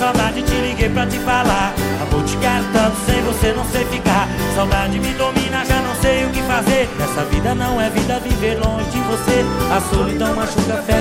saudade, te liguei pra te falar. Amor, te quero tanto, sem você não sei ficar. Saudade me domina, já não sei o que fazer. Essa vida não é vida, viver longe de você. A solidão machuca, fere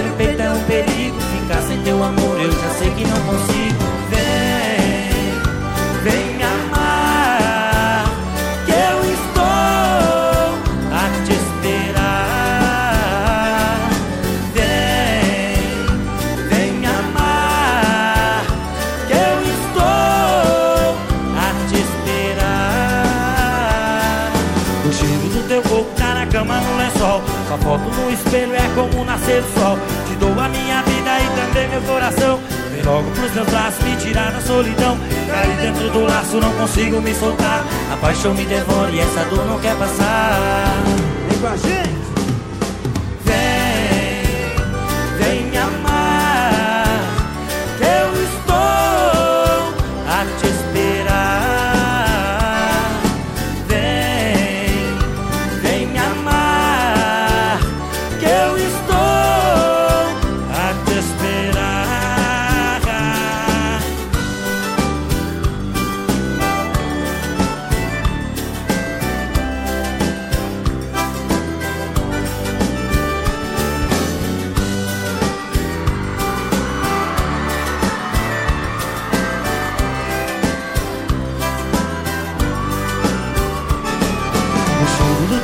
teu corpo tá na cama no lençol. Sua foto no espelho é como nascer do sol. Te dou a minha vida e também meu coração. Vem logo pros meus braços me tirar da solidão. Caí dentro do laço, não consigo me soltar. A paixão me devora e essa dor não quer passar.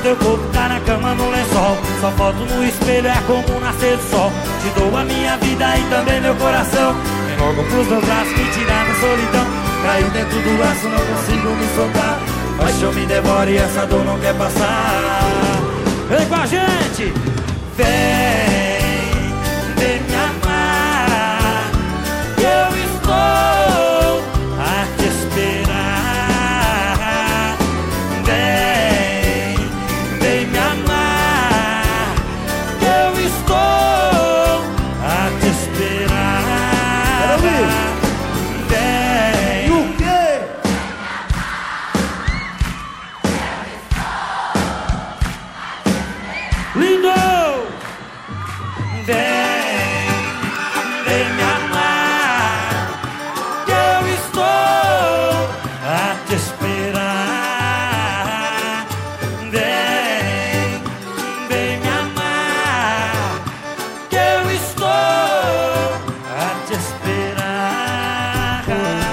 Teu corpo tá na cama no lençol Sua foto no espelho é como nascer do sol. Te dou a minha vida e também meu coração. Vem logo pros meus braços me tirar da solidão. Caiu dentro do laço, não consigo me soltar. Paixão me devora e essa dor não quer passar eu